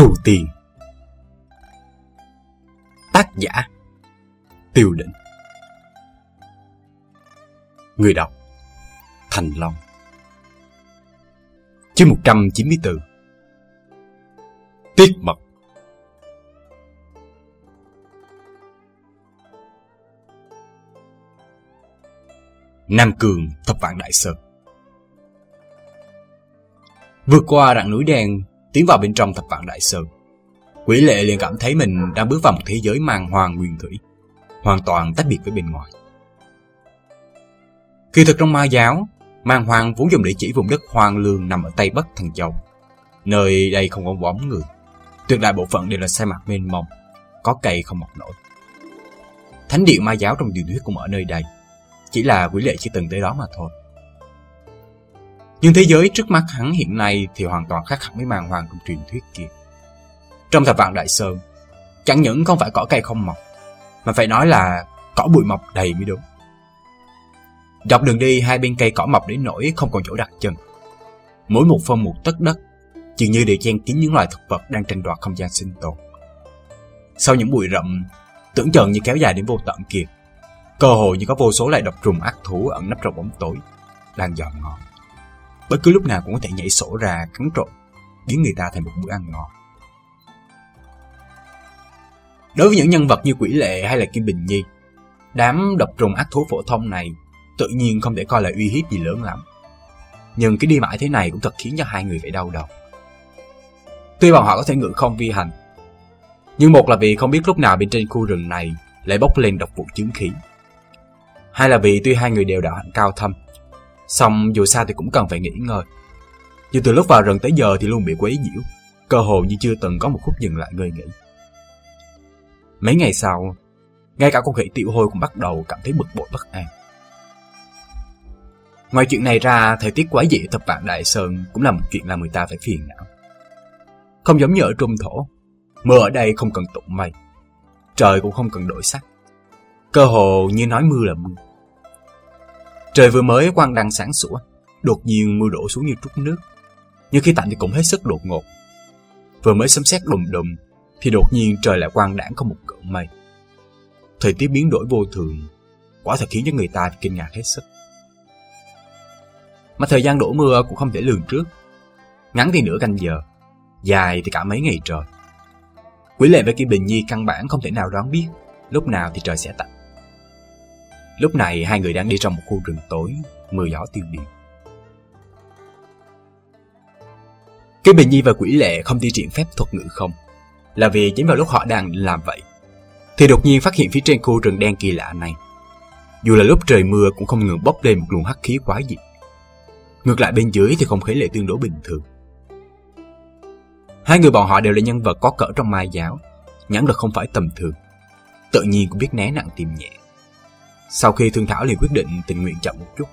Trù Tiền Tác giả Tiêu định. Người đọc Thành Long. Chương 194 Tiết mật Nam Cường, Thập Vạn Đại Sơn. Vượt qua rặng núi đen, tiến vào bên trong Thập Vạn Đại Sơn. Quỷ lệ liền cảm thấy mình đang bước vào một thế giới mang hoàng nguyên thủy, hoàn toàn tách biệt với bên ngoài. Kỳ thực trong ma giáo, mang hoàng vốn dùng để chỉ vùng đất hoang lương nằm ở Tây Bắc Thần Châu. Nơi đây không có bóng người, tuyệt đại bộ phận đều là sa mạc mênh mông, có cây không mọc nổi. Thánh địa ma giáo trong truyền thuyết cũng ở nơi đây, chỉ là quỷ lệ chưa từng tới đó mà thôi. Nhưng thế giới trước mắt hắn hiện nay thì hoàn toàn khác hẳn với màn hoàng trong truyền thuyết kia. Trong thập vạn đại sơn, chẳng những không phải cỏ cây không mọc, mà phải nói là cỏ bụi mọc đầy mới đúng. Dọc đường đi hai bên cây cỏ mọc đến nỗi không còn chỗ đặt chân. Mỗi một phân một tất đất, dường như đều chen kín những loài thực vật đang tranh đoạt không gian sinh tồn. Sau những bụi rậm, tưởng chừng như kéo dài đến vô tận kia, cơ hội như có vô số loài độc trùng ác thú ẩn nấp trong bóng tối, đang dọn ngon bất cứ lúc nào cũng có thể nhảy sổ ra cắn trộn, biến người ta thành một bữa ăn ngon. Đối với những nhân vật như Quỷ Lệ hay là Kim Bình Nhi, đám độc trùng ác thú phổ thông này tự nhiên không thể coi là uy hiếp gì lớn lắm. Nhưng cái đi mãi thế này cũng thật khiến cho hai người phải đau đầu. Tuy bọn họ có thể ngự không vi hành, nhưng một là vì không biết lúc nào bên trên khu rừng này lại bốc lên độc vụ chứng khí. Hai là vì tuy hai người đều đạo hạnh cao thâm, Xong dù sao thì cũng cần phải nghỉ ngơi. Nhưng từ lúc vào rừng tới giờ thì luôn bị quấy nhiễu, cơ hồ như chưa từng có một phút dừng lại ngơi nghỉ. Mấy ngày sau, ngay cả con khỉ tiểu hôi cũng bắt đầu cảm thấy bực bội bất an. Ngoài chuyện này ra, thời tiết quá dị thập vạn Đại Sơn cũng là một chuyện làm người ta phải phiền não. Không giống như ở Trung Thổ, mưa ở đây không cần tụng mây, trời cũng không cần đổi sắc. Cơ hồ như nói mưa là mưa. Trời vừa mới quang đăng sáng sủa, đột nhiên mưa đổ xuống như trút nước. Nhưng khi tạnh thì cũng hết sức đột ngột. Vừa mới sấm sét đùng đùng, thì đột nhiên trời lại quang đảng không một cơn mây. Thời tiết biến đổi vô thường, quả thật khiến cho người ta kinh ngạc hết sức. Mà thời gian đổ mưa cũng không thể lường trước. Ngắn thì nửa canh giờ, dài thì cả mấy ngày trời. Quỷ lệ với Kim Bình Nhi căn bản không thể nào đoán biết lúc nào thì trời sẽ tạnh. Lúc này hai người đang đi trong một khu rừng tối, mưa gió tiêu điên. Cái Bình Nhi và Quỷ Lệ không thi triển phép thuật ngữ không, là vì chính vào lúc họ đang làm vậy, thì đột nhiên phát hiện phía trên khu rừng đen kỳ lạ này. Dù là lúc trời mưa cũng không ngừng bốc lên một luồng hắc khí quái dị. Ngược lại bên dưới thì không khí lại tương đối bình thường. Hai người bọn họ đều là nhân vật có cỡ trong mai giáo, nhãn lực không phải tầm thường. Tự nhiên cũng biết né nặng tìm nhẹ. Sau khi thương thảo liền quyết định tình nguyện chậm một chút,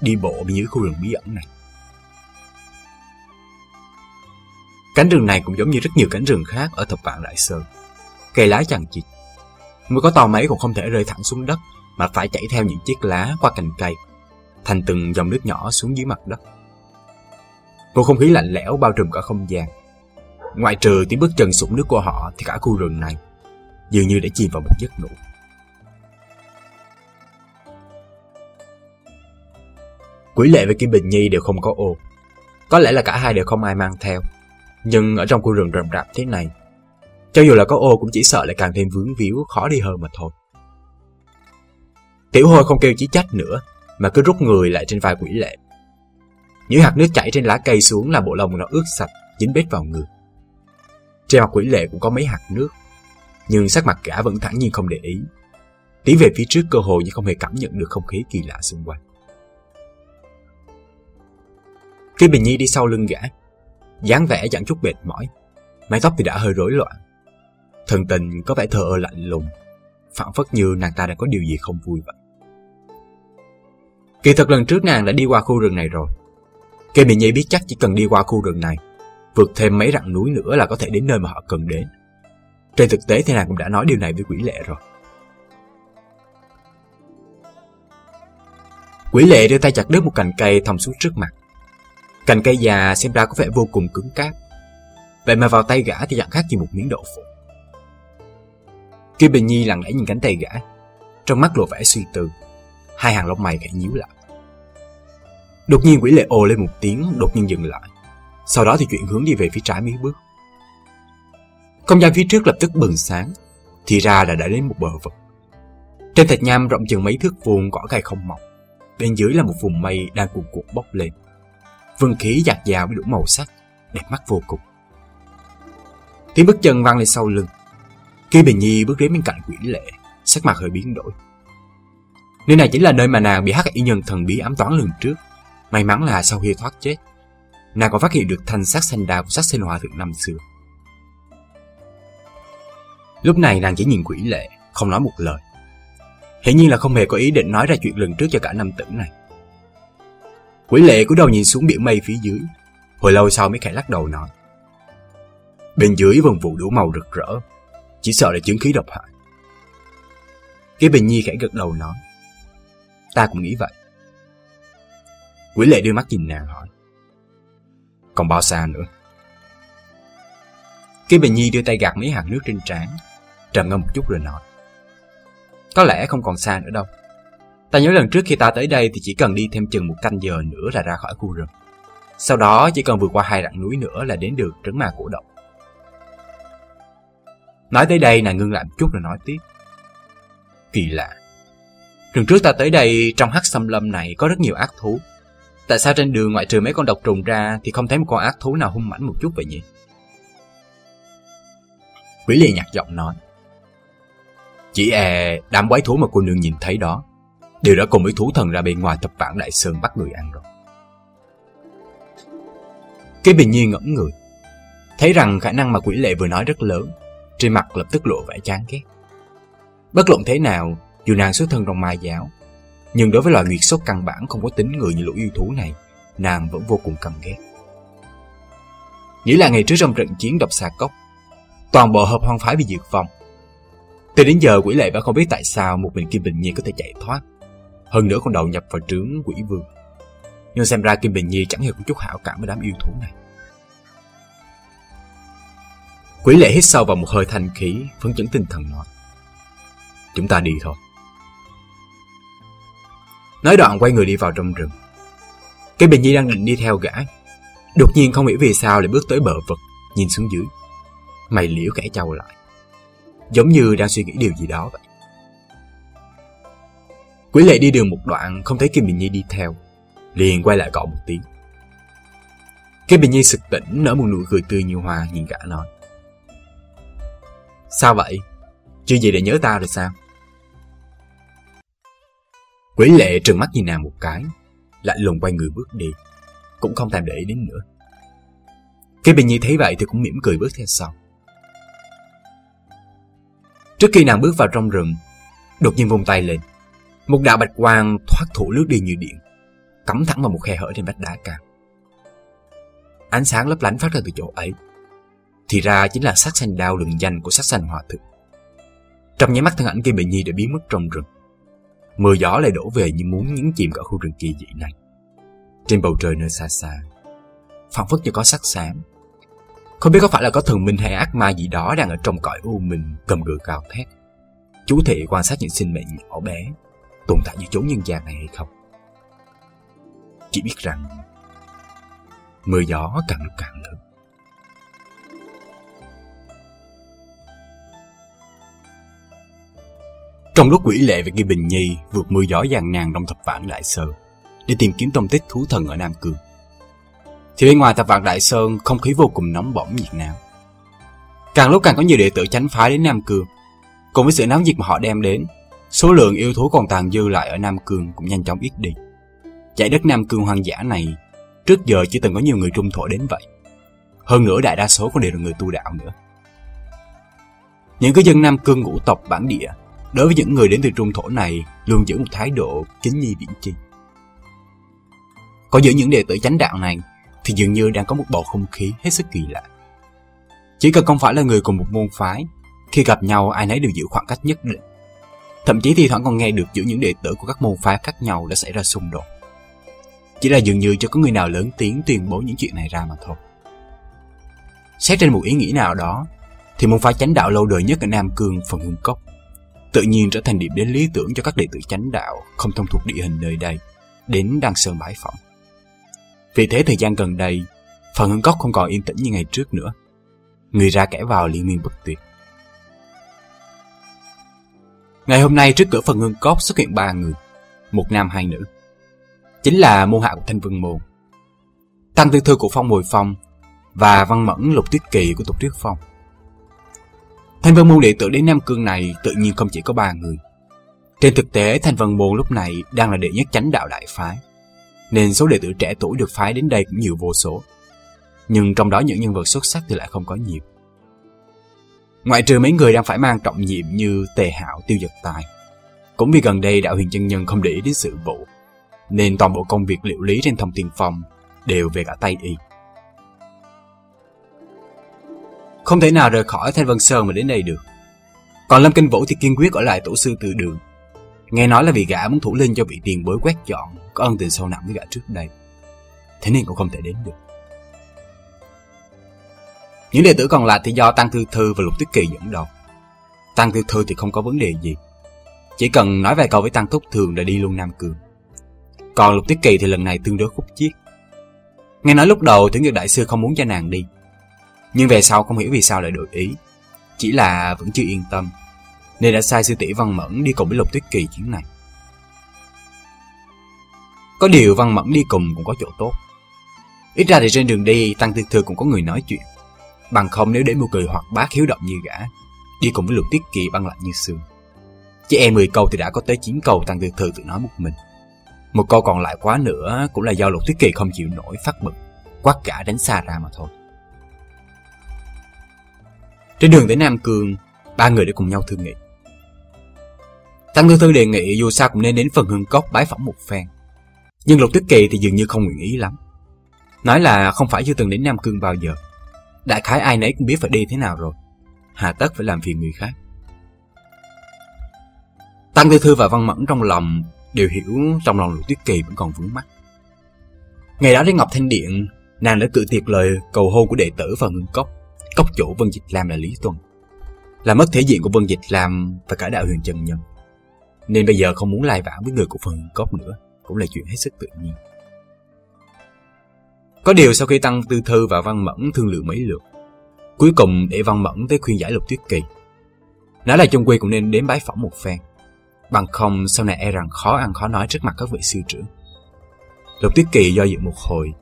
đi bộ bên dưới khu rừng bí ẩn này. Cánh rừng này cũng giống như rất nhiều cánh rừng khác ở thập vạn Đại Sơn. Cây lá chằng chịt. Mới có to mấy cũng không thể rơi thẳng xuống đất, mà phải chảy theo những chiếc lá qua cành cây, thành từng dòng nước nhỏ xuống dưới mặt đất. Một không khí lạnh lẽo bao trùm cả không gian. Ngoại trừ tiếng bước chân sụn nước của họ thì cả khu rừng này dường như đã chìm vào một giấc ngủ. Quỷ lệ và Kim Bình Nhi đều không có ô. Có lẽ là cả hai đều không ai mang theo. Nhưng ở trong khu rừng rậm rạp thế này, cho dù là có ô cũng chỉ sợ lại càng thêm vướng víu, khó đi hơn mà thôi. Tiểu hôi không kêu chỉ trách nữa, mà cứ rút người lại trên vai quỷ lệ. Những hạt nước chảy trên lá cây xuống là bộ lông nó ướt sạch, dính bết vào người. Trên mặt quỷ lệ cũng có mấy hạt nước, nhưng sắc mặt cả vẫn thẳng nhiên không để ý. Tiến về phía trước cơ hội như không hề cảm nhận được không khí kỳ lạ xung quanh. Khi Bình Nhi đi sau lưng gã, dáng vẻ chẳng chút mệt mỏi, mái tóc thì đã hơi rối loạn. Thần tình có vẻ thờ ơ lạnh lùng, phản phất như nàng ta đang có điều gì không vui vậy. Kỳ thật lần trước nàng đã đi qua khu rừng này rồi. Kỳ Bình Nhi biết chắc chỉ cần đi qua khu rừng này, vượt thêm mấy rặng núi nữa là có thể đến nơi mà họ cần đến. Trên thực tế thì nàng cũng đã nói điều này với quỷ lệ rồi. Quỷ lệ đưa tay chặt đứt một cành cây thòng xuống trước mặt. Cành cây già xem ra có vẻ vô cùng cứng cáp. Vậy mà vào tay gã thì chẳng khác gì một miếng đậu phụ. Kim Bình Nhi lặng lẽ nhìn cánh tay gã, trong mắt lộ vẻ suy tư, hai hàng lông mày khẽ nhíu lại. Đột nhiên quỷ lệ ồ lên một tiếng, đột nhiên dừng lại. Sau đó thì chuyển hướng đi về phía trái mấy bước. Không gian phía trước lập tức bừng sáng, thì ra là đã đến một bờ vực. Trên thạch nham rộng chừng mấy thước vuông cỏ cây không mọc. Bên dưới là một vùng mây đang cuộn cuộn bốc lên. Vân khí dạt dào với đủ màu sắc, đẹp mắt vô cùng. Tiếng bước chân vang lên sau lưng. Khi Bình Nhi bước đến bên cạnh quỷ lệ, sắc mặt hơi biến đổi. Nơi này chính là nơi mà nàng bị hắc y nhân thần bí ám toán lần trước. May mắn là sau khi thoát chết, nàng còn phát hiện được thanh sắc xanh đào của sắc sinh hòa thượng năm xưa. Lúc này nàng chỉ nhìn quỷ lệ, không nói một lời. Hiển nhiên là không hề có ý định nói ra chuyện lần trước cho cả năm tử này. Quỷ lệ cúi đầu nhìn xuống biển mây phía dưới, hồi lâu sau mới khẽ lắc đầu nói. Bên dưới vần vụ đủ màu rực rỡ, chỉ sợ là chứng khí độc hại. Cái Bình Nhi khẽ gật đầu nói. Ta cũng nghĩ vậy. Quỷ lệ đưa mắt nhìn nàng hỏi. Còn bao xa nữa? Cái Bình Nhi đưa tay gạt mấy hạt nước trên trán, trầm ngâm một chút rồi nói. Có lẽ không còn xa nữa đâu. Ta nhớ lần trước khi ta tới đây thì chỉ cần đi thêm chừng một canh giờ nữa là ra khỏi khu rừng. Sau đó chỉ cần vượt qua hai rặng núi nữa là đến được trấn ma cổ động. Nói tới đây, nàng ngưng lại một chút rồi nói tiếp. Kỳ lạ. Rừng trước ta tới đây, trong hắc xâm lâm này có rất nhiều ác thú. Tại sao trên đường ngoại trừ mấy con độc trùng ra thì không thấy một con ác thú nào hung mãnh một chút vậy nhỉ? Quỷ lìa nhạt giọng nói. Chỉ e đám quái thú mà cô nương nhìn thấy đó đều đã cùng với thú thần ra bên ngoài tập vãn đại sơn bắt người ăn rồi. Cái bình nhiên ngẫm người, thấy rằng khả năng mà quỷ lệ vừa nói rất lớn, trên mặt lập tức lộ vẻ chán ghét. Bất luận thế nào, dù nàng xuất thân trong mai giáo, nhưng đối với loài nguyệt sốt căn bản không có tính người như lũ yêu thú này, nàng vẫn vô cùng căm ghét. Nghĩ là ngày trước trong trận chiến độc xà cốc, toàn bộ hợp hoang phái bị diệt vong. Từ đến giờ quỷ lệ vẫn không biết tại sao một mình Kim Bình Nhi có thể chạy thoát. Hơn nữa còn đầu nhập vào trướng quỷ vương. Nhưng xem ra Kim Bình Nhi chẳng hề có chút hảo cảm với đám yêu thú này. Quỷ lệ hít sâu vào một hơi thanh khí, phấn chấn tinh thần nói. Chúng ta đi thôi. Nói đoạn quay người đi vào trong rừng. Cái Bình Nhi đang định đi theo gã. Đột nhiên không hiểu vì sao lại bước tới bờ vực, nhìn xuống dưới. Mày liễu kẻ trâu lại. Giống như đang suy nghĩ điều gì đó vậy. Quỷ lệ đi đường một đoạn không thấy Kim Bình Nhi đi theo. Liền quay lại gọi một tiếng. Kim Bình Nhi sực tỉnh nở một nụ cười tươi như hoa nhìn gã nói. Sao vậy? Chưa gì để nhớ ta rồi sao? Quỷ lệ trừng mắt nhìn nàng một cái, lạnh lùng quay người bước đi, cũng không thèm để ý đến nữa. Kim Bình Nhi thấy vậy thì cũng mỉm cười bước theo sau. Trước khi nàng bước vào trong rừng, đột nhiên vung tay lên. Một đạo bạch quang thoát thủ lướt đi như điện, cắm thẳng vào một khe hở trên vách đá cao. Ánh sáng lấp lánh phát ra từ chỗ ấy. Thì ra chính là sắc xanh đao lừng danh của sắc xanh hòa thượng. Trong nháy mắt thân ảnh kia bị Nhi đã biến mất trong rừng. Mưa gió lại đổ về như muốn nhấn chìm cả khu rừng kỳ dị này. Trên bầu trời nơi xa xa, phảng phất như có sắc xám. Không biết có phải là có thần minh hay ác ma gì đó đang ở trong cõi u minh cầm gừ cao thét. Chú thị quan sát những sinh mệnh nhỏ bé tồn tại như chốn nhân gian này hay không. Chỉ biết rằng mưa gió càng lúc càng lớn. Trong lúc quỷ lệ và Nghi Bình Nhi vượt mưa gió gian nan trong thập vạn Đại Sơn để tìm kiếm tông tích thú thần ở Nam Cương, thì bên ngoài thập vạn Đại Sơn không khí vô cùng nóng bỏng nhiệt náo. Càng lúc càng có nhiều đệ tử chánh phái đến Nam Cương, cùng với sự náo nhiệt mà họ đem đến, số lượng yêu thú còn tàn dư lại ở Nam Cương cũng nhanh chóng ít đi. Giải đất Nam Cương hoang dã này trước giờ chỉ từng có nhiều người trung thổ đến vậy. Hơn nữa đại đa số còn đều là người tu đạo nữa. Những cư dân Nam Cương ngũ tộc bản địa đối với những người đến từ trung thổ này luôn giữ một thái độ kính nhi viễn chi. Có giữa những đệ tử chánh đạo này thì dường như đang có một bầu không khí hết sức kỳ lạ. Chỉ cần không phải là người cùng một môn phái, khi gặp nhau ai nấy đều giữ khoảng cách nhất định. Thậm chí thì thoảng còn nghe được giữa những đệ tử của các môn phái khác nhau đã xảy ra xung đột. Chỉ là dường như cho có người nào lớn tiếng tuyên bố những chuyện này ra mà thôi. Xét trên một ý nghĩ nào đó, thì môn phái chánh đạo lâu đời nhất ở Nam Cương phần hương cốc tự nhiên trở thành điểm đến lý tưởng cho các đệ tử chánh đạo không thông thuộc địa hình nơi đây đến Đăng Sơn bái phỏng. Vì thế thời gian gần đây, phần hương cốc không còn yên tĩnh như ngày trước nữa. Người ra kẻ vào liên miên bất tuyệt. Ngày hôm nay trước cửa phần hương cốc xuất hiện ba người, một nam hai nữ. Chính là môn hạ của Thanh Vân Môn, Tăng Tư Thư của Phong Mùi Phong và Văn Mẫn Lục Tuyết Kỳ của Tục Tuyết Phong. Thanh Vân Môn đệ tử đến Nam Cương này tự nhiên không chỉ có ba người. Trên thực tế, Thanh Vân Môn lúc này đang là đệ nhất chánh đạo đại phái, nên số đệ tử trẻ tuổi được phái đến đây cũng nhiều vô số. Nhưng trong đó những nhân vật xuất sắc thì lại không có nhiều. Ngoại trừ mấy người đang phải mang trọng nhiệm như Tề Hạo, Tiêu Giật Tài. Cũng vì gần đây đạo huyền chân nhân không để ý đến sự vụ, nên toàn bộ công việc liệu lý trên thông tiền phòng đều về cả tay y. Không thể nào rời khỏi Thanh Vân Sơn mà đến đây được. Còn Lâm Kinh Vũ thì kiên quyết ở lại tổ sư từ đường. Nghe nói là vì gã muốn thủ linh cho vị tiền bối quét dọn, có ân tình sâu nặng với gã trước đây. Thế nên cũng không thể đến được. Những đệ tử còn lại thì do Tăng Thư Thư và Lục Tuyết Kỳ dẫn đầu. Tăng Thư Thư thì không có vấn đề gì. Chỉ cần nói vài câu với Tăng Thúc Thường đã đi luôn Nam Cường. Còn Lục Tuyết Kỳ thì lần này tương đối khúc chiết. Nghe nói lúc đầu Thử Nghiệp Đại Sư không muốn cho nàng đi. Nhưng về sau không hiểu vì sao lại đổi ý. Chỉ là vẫn chưa yên tâm. Nên đã sai sư tỷ Văn Mẫn đi cùng với Lục Tuyết Kỳ chuyến này. Có điều Văn Mẫn đi cùng cũng có chỗ tốt. Ít ra thì trên đường đi, Tăng thư Thư cũng có người nói chuyện. Bằng không nếu để một cười hoặc bác hiếu động như gã, đi cùng với Lục tiết Kỳ băng lạnh như xương. Chỉ e 10 câu thì đã có tới 9 câu Tăng Tư Thư tự nói một mình. Một câu còn lại quá nữa cũng là do Lục tiết Kỳ không chịu nổi phát bực, quát cả đánh xa ra mà thôi. Trên đường tới Nam Cương, ba người đã cùng nhau thương nghị. Tăng Thư Thư đề nghị dù sao cũng nên đến phần hương cốc bái phỏng một phen. Nhưng Lục Tuyết Kỳ thì dường như không nguyện ý lắm. Nói là không phải chưa từng đến Nam Cương bao giờ. Đại khái ai nấy cũng biết phải đi thế nào rồi. Hà tất phải làm phiền người khác. Tăng Tư Thư và Văn Mẫn trong lòng đều hiểu trong lòng Lục Tuyết Kỳ vẫn còn vướng mắt. Ngày đó đến Ngọc Thanh Điện, nàng đã cự tuyệt lời cầu hôn của đệ tử và ngưng cốc. Cốc chủ Vân Dịch Lam là Lý Tuân. Là mất thể diện của Vân Dịch Lam và cả đạo huyền trần nhân. Nên bây giờ không muốn lai vãng với người của phần cốc nữa, cũng là chuyện hết sức tự nhiên. Có điều sau khi Tăng Tư Thư và Văn Mẫn thương lượng mấy lượt, cuối cùng để Văn Mẫn tới khuyên giải Lục Tuyết Kỳ. Nói là chung quy cũng nên đến bái phỏng một phen. Bằng không sau này e rằng khó ăn khó nói trước mặt các vị sư trưởng. Lục Tuyết Kỳ do dự một hồi,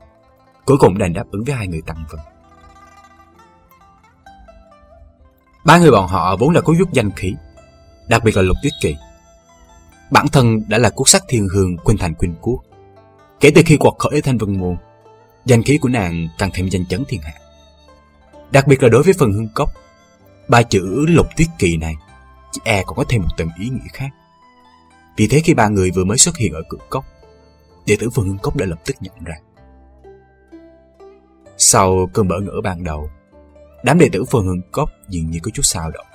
cuối cùng đành đáp ứng với hai người Tăng Vân. Ba người bọn họ vốn là có chút danh khí, đặc biệt là Lục Tuyết Kỳ. Bản thân đã là quốc sắc thiên hương Quynh Thành Quynh Quốc. Kể từ khi quật khởi Thanh Vân Môn, danh khí của nàng càng thêm danh chấn thiên hạ. Đặc biệt là đối với phần hương cốc, ba chữ Lục Tuyết Kỳ này chỉ e còn có thêm một tầng ý nghĩa khác. Vì thế khi ba người vừa mới xuất hiện ở cửa cốc, đệ tử phần hương cốc đã lập tức nhận ra. Sau cơn bỡ ngỡ ban đầu, đám đệ tử phường hương cốc dường như có chút sao động.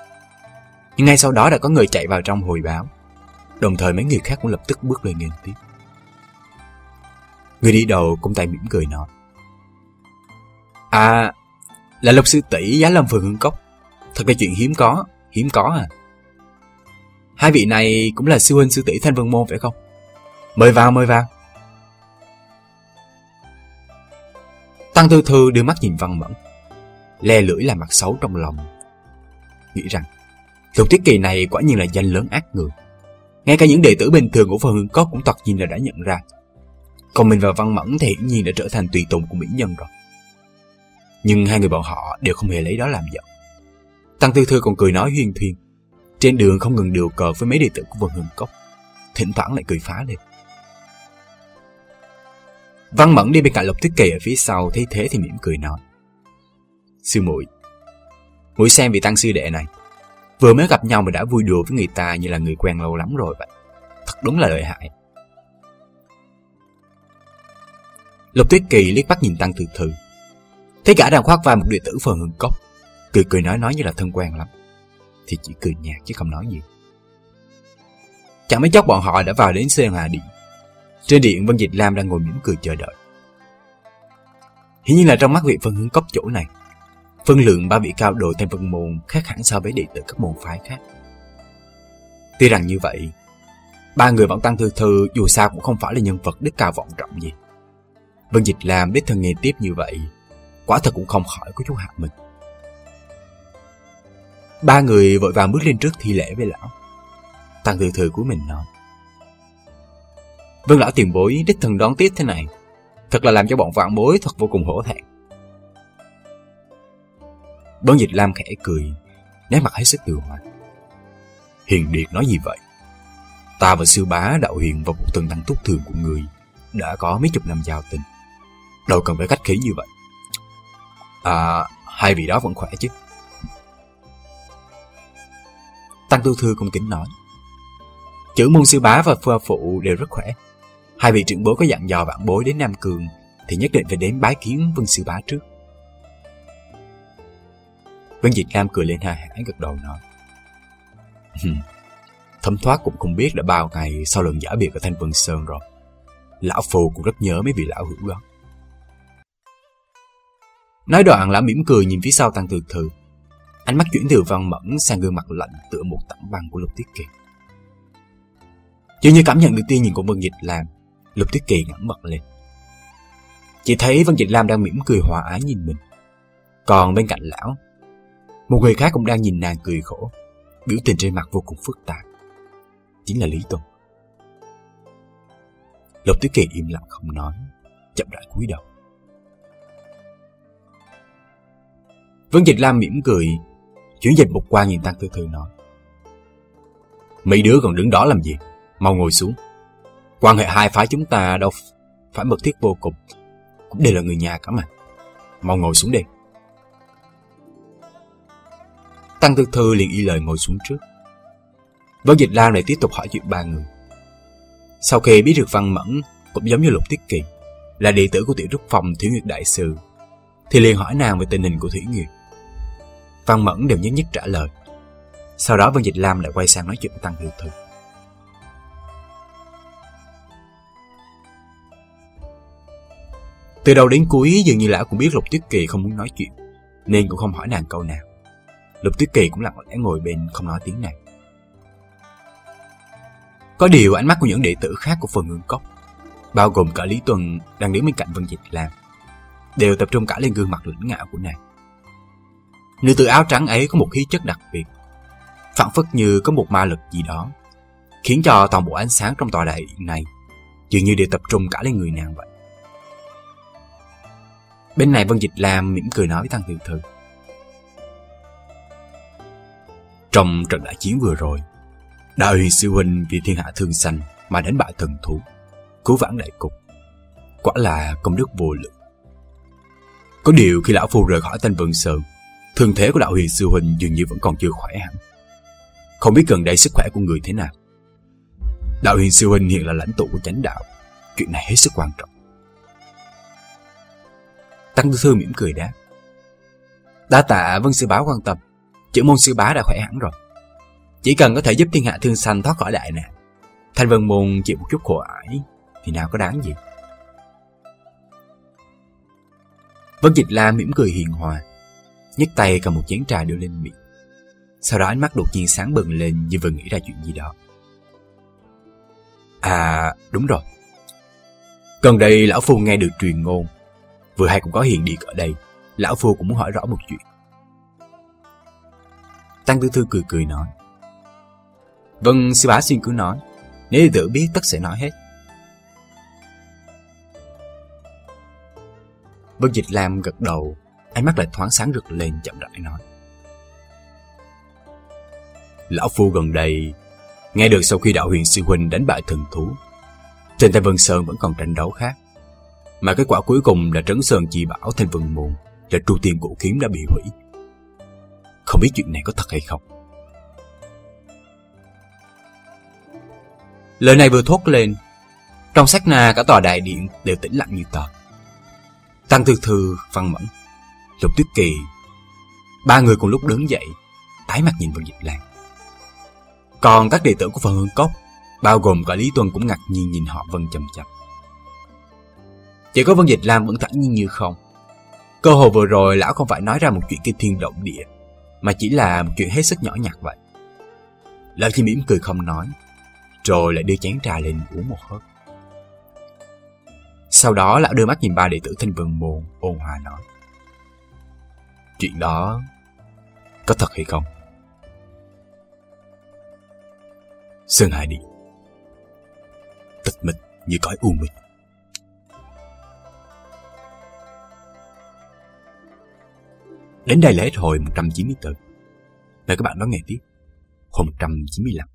Nhưng ngay sau đó đã có người chạy vào trong hồi báo, đồng thời mấy người khác cũng lập tức bước lên nghênh tiếp. Người đi đầu cũng tay mỉm cười nói. À, là lục sư tỷ giá lâm phường hương cốc. Thật là chuyện hiếm có, hiếm có à. Hai vị này cũng là sư huynh sư tỷ Thanh Vân Môn phải không? Mời vào, mời vào. Tăng Tư Thư đưa mắt nhìn Văn Mẫn le lưỡi là mặt xấu trong lòng. Nghĩ rằng, Lục Tiết Kỳ này quả nhiên là danh lớn ác người. Ngay cả những đệ tử bình thường của phần hương cốc cũng toạt nhìn là đã nhận ra. Còn mình và Văn Mẫn thì hiển nhiên đã trở thành tùy tùng của mỹ nhân rồi. Nhưng hai người bọn họ đều không hề lấy đó làm giận. Tăng Tư Thư còn cười nói huyên thuyên. Trên đường không ngừng điều cờ với mấy đệ tử của vân hương cốc. Thỉnh thoảng lại cười phá lên. Văn Mẫn đi bên cạnh Lục Tuyết Kỳ ở phía sau thấy thế thì mỉm cười nói. Sư muội Muội xem vị tăng sư đệ này Vừa mới gặp nhau mà đã vui đùa với người ta như là người quen lâu lắm rồi vậy Thật đúng là lợi hại Lục Tuyết Kỳ liếc mắt nhìn Tăng Từ thừa, Thấy cả đang khoác vai một đệ tử phần hương cốc Cười cười nói nói như là thân quen lắm. Thì chỉ cười nhạt chứ không nói gì. Chẳng mấy chốc bọn họ đã vào đến Sơn hòa Điện. Trên điện Vân Dịch Lam đang ngồi mỉm cười chờ đợi. Hiển nhiên là trong mắt vị phân hướng cốc chỗ này phân lượng ba vị cao đồ thêm vân môn khác hẳn so với đệ tử các môn phái khác. Tuy rằng như vậy, ba người bọn tăng thư thư dù sao cũng không phải là nhân vật đức cao vọng trọng gì. Vân Dịch làm đích thân nghe tiếp như vậy, quả thật cũng không khỏi có chút hạ mình. Ba người vội vàng bước lên trước thi lễ với lão. Tăng từ thư của mình nói. Vân lão tiền bối đích thân đón tiếp thế này, thật là làm cho bọn vạn bối thật vô cùng hổ thẹn. Vân Dịch Lam khẽ cười, nét mặt hết sức từ hòa. Hiền Điệt nói gì vậy? Ta và sư bá đạo hiền và một tần tăng túc thường của người đã có mấy chục năm giao tình. Đâu cần phải cách khí như vậy. À, hai vị đó vẫn khỏe chứ? Tăng Tu Thư cũng kính nói. Chữ môn sư bá và Phu phụ đều rất khỏe. Hai vị trưởng bối có dặn dò vạn bối đến Nam Cường thì nhất định phải đến bái kiến Vân sư bá trước. Vân Dịch Lam cười lên hai hãi gật đầu nói. Thấm thoát cũng không biết đã bao ngày sau lần giả biệt ở Thanh Vân Sơn rồi. Lão Phù cũng rất nhớ mấy vị lão hữu đó. Nói đoạn lão mỉm cười nhìn phía sau Tăng Từ Thư. Ánh mắt chuyển từ văn mẫn sang gương mặt lạnh tựa một tảng băng của Lục Tiết Kỳ. Dường như cảm nhận được tia nhìn của Vân Dịch Lam, Lục Tiết Kỳ ngẩng mặt lên. Chỉ thấy Vân Dịch Lam đang mỉm cười hòa ái nhìn mình. Còn bên cạnh lão, một người khác cũng đang nhìn nàng cười khổ, biểu tình trên mặt vô cùng phức tạp. Chính là Lý Tùng. Lục Tiết Kỳ im lặng không nói, chậm rãi cúi đầu. Vân Dịch Lam mỉm cười, chuyển dịch một qua nhìn Tăng Thư Thư nói. Mấy đứa còn đứng đó làm gì? Mau ngồi xuống. Quan hệ hai phái chúng ta đâu phải mật thiết vô cùng, cũng đều là người nhà cả mà. Mau ngồi xuống đi. Tăng Thư Thư liền y lời ngồi xuống trước. Vân Dịch Lam lại tiếp tục hỏi chuyện ba người. Sau khi biết được Văn Mẫn cũng giống như Lục Tiết Kỳ, là đệ tử của tiểu trúc phòng Thủy Nguyệt Đại Sư, thì liền hỏi nàng về tình hình của Thủy Nguyệt. Văn Mẫn đều nhất nhất trả lời. Sau đó Vân Dịch Lam lại quay sang nói chuyện với Tăng Hiệu Thư. Từ đầu đến cuối dường như lão cũng biết Lục Tuyết Kỳ không muốn nói chuyện, nên cũng không hỏi nàng câu nào. Lục Tuyết Kỳ cũng lặng lẽ ngồi bên không nói tiếng nào. Có điều ánh mắt của những đệ tử khác của phần ngưỡng cốc, bao gồm cả Lý Tuần đang đứng bên cạnh Vân Dịch Lam, đều tập trung cả lên gương mặt lĩnh ngạo của nàng. Nữ tử áo trắng ấy có một khí chất đặc biệt, phản phất như có một ma lực gì đó, khiến cho toàn bộ ánh sáng trong tòa đại điện này dường như đều tập trung cả lên người nàng vậy. Bên này Vân Dịch Lam mỉm cười nói với Tăng Tiểu Thư. Trong trận đại chiến vừa rồi, Đạo huyền sư huynh vì thiên hạ thương sanh mà đánh bại thần thú, cứu vãn đại cục. Quả là công đức vô lượng. Có điều khi lão phu rời khỏi Thanh Vân Sơn, thương thế của đạo huyền sư huynh dường như vẫn còn chưa khỏe hẳn. Không biết gần đây sức khỏe của người thế nào. Đạo huyền sư huynh hiện là lãnh tụ của chánh đạo, chuyện này hết sức quan trọng. Tăng Tư Thư mỉm cười đáp. Đa tạ Vân Sư Bá quan tâm, chữ môn sư bá đã khỏe hẳn rồi. Chỉ cần có thể giúp thiên hạ thương sanh thoát khỏi đại nạn, Thanh Vân Môn chịu một chút khổ ải thì nào có đáng gì. Vân Dịch La mỉm cười hiền hòa, nhấc tay cầm một chén trà đưa lên miệng. Sau đó ánh mắt đột nhiên sáng bừng lên như vừa nghĩ ra chuyện gì đó. À, đúng rồi. Gần đây lão phu nghe được truyền ngôn, vừa hay cũng có hiện điệt ở đây, lão phu cũng muốn hỏi rõ một chuyện. Tăng Tư Thư cười cười nói. Vâng, sư bá xin cứ nói. Nếu tự biết tất sẽ nói hết. Vân Dịch Lam gật đầu, ánh mắt lại thoáng sáng rực lên chậm rãi nói. Lão Phu gần đây, nghe được sau khi đạo huyền sư huynh đánh bại thần thú, trên tay Vân Sơn vẫn còn tranh đấu khác. Mà kết quả cuối cùng là Trấn Sơn chỉ bảo Thanh Vân Môn là tru tiên cổ kiếm đã bị hủy. Không biết chuyện này có thật hay không. Lời này vừa thốt lên, trong sát na cả tòa đại điện đều tĩnh lặng như tờ. Tăng Thư Thư, Văn Mẫn, Lục Tuyết Kỳ, ba người cùng lúc đứng dậy, tái mặt nhìn Vân Diệp Lan. Còn các đệ tử của phần hương cốc, bao gồm cả Lý Tuân cũng ngạc nhiên nhìn họ Vân chầm chậm Chỉ có Vân Dịch Lam vẫn thẳng nhiên như không. Cơ hội vừa rồi lão không phải nói ra một chuyện kinh thiên động địa, mà chỉ là một chuyện hết sức nhỏ nhặt vậy. Lão chỉ mỉm cười không nói, rồi lại đưa chén trà lên uống một hớp. Sau đó lão đưa mắt nhìn ba đệ tử thanh vườn môn, ôn hòa nói. Chuyện đó có thật hay không? Sơn Hải đi. Tịch mịch như cõi u mịch Đến đây là hết hồi 194 Mời các bạn đón nghe tiếp. Hồi 195